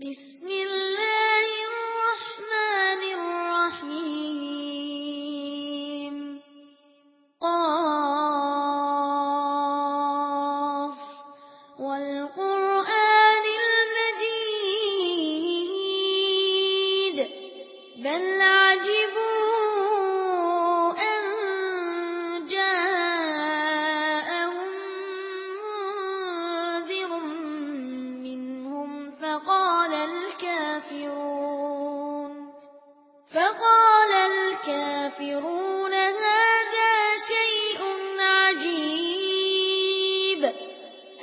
بسم الله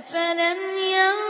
أفلم ينظروا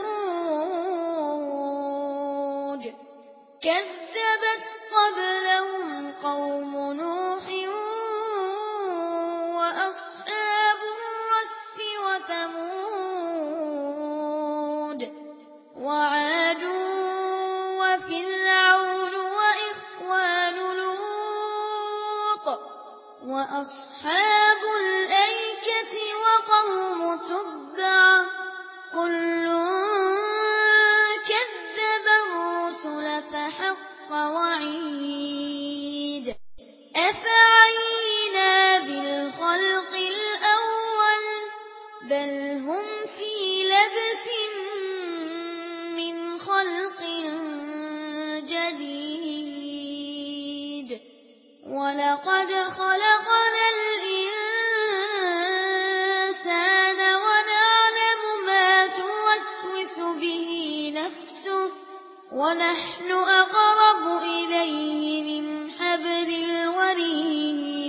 وأصحاب ونحن أقرب إليه من حبل الوريد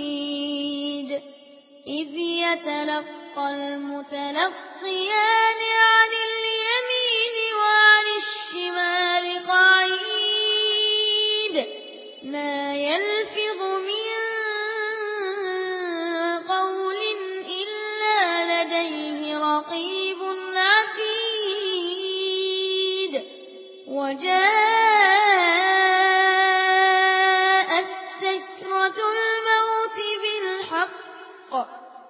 إذ يتلقى المتلقيان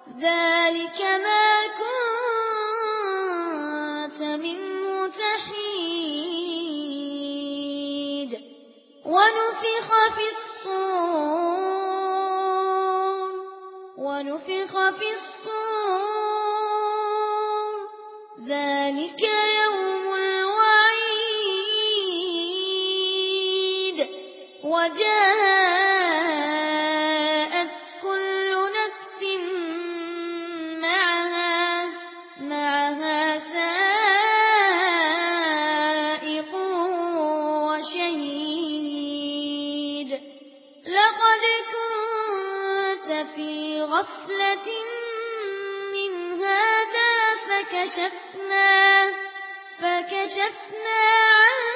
ذلك ما كنت منه تحيد ونفخ في الصور ونفخ في الصور. ذلك يوم الوعيد. وجاء في غفلة من هذا فكشفنا فكشفنا عنه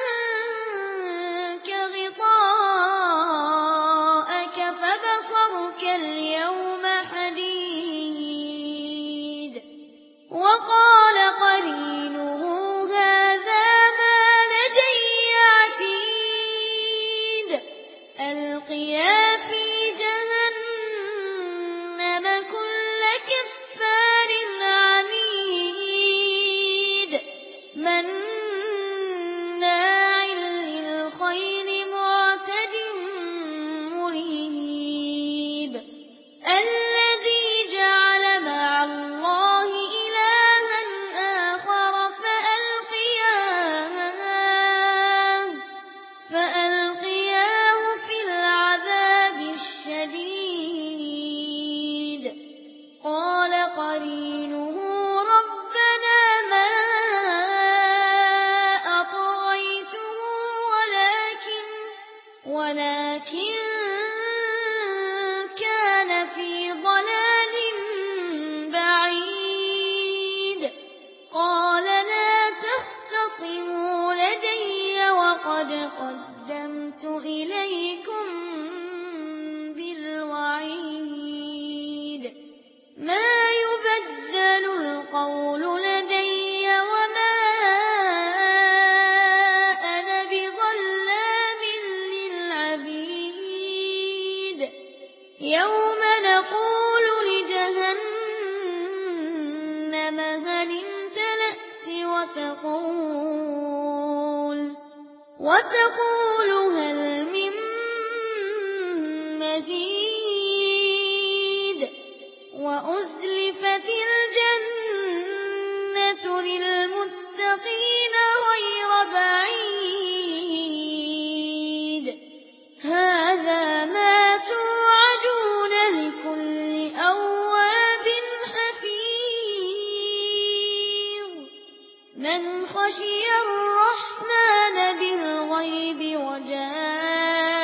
أَرْسَلْتُ إِلَيْكُمْ بِالْوَعِيدِ مَا يُبَدَّلُ الْقَوْلُ لَدَيَّ وَمَا أَنَا بِظَلَّامٍ لِلْعَبِيدِ يَوْمَ نَقُولُ لِجَهَنَّمَ هَلِ امْتَلَأْتِ وَتَقُولُ وَتَقُولُ هل من مزيد وأزلفت الجنة للمتقين خشي الرحمن بالغيب وجاء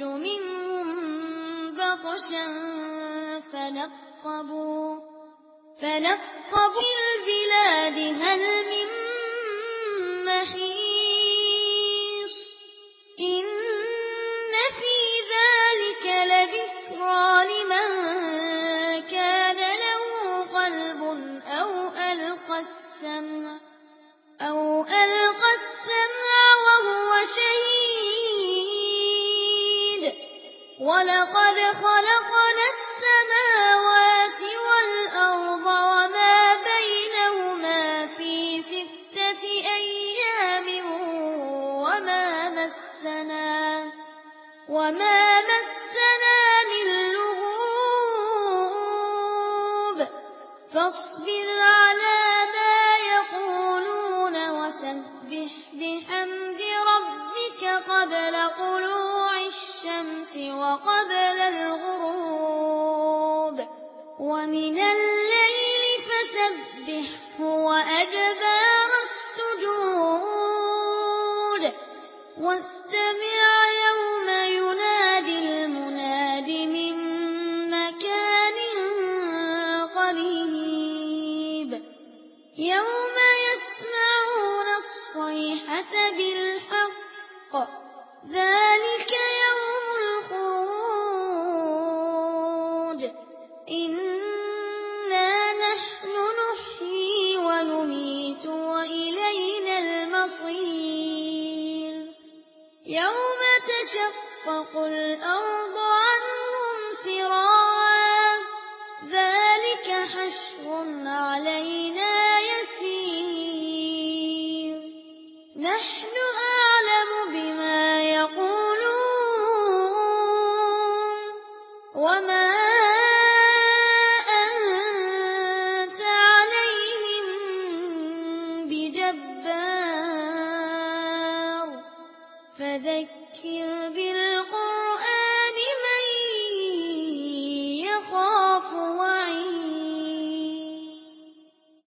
يخرج منهم بطشا فَنَقْبُ فَنَقْبُ البلاد هل من مَحِيصٍ وما مسنا من لغوب فاصبر على ما يقولون وسبح بحمد ربك قبل طلوع الشمس وقبل الغروب ومن الناس بالحق. ذلك يوم الخروج. إنا نحن نحيي ونميت وإلينا المصير. يوم تشقق الأرض وما أنت عليهم بجبار فذكر بالله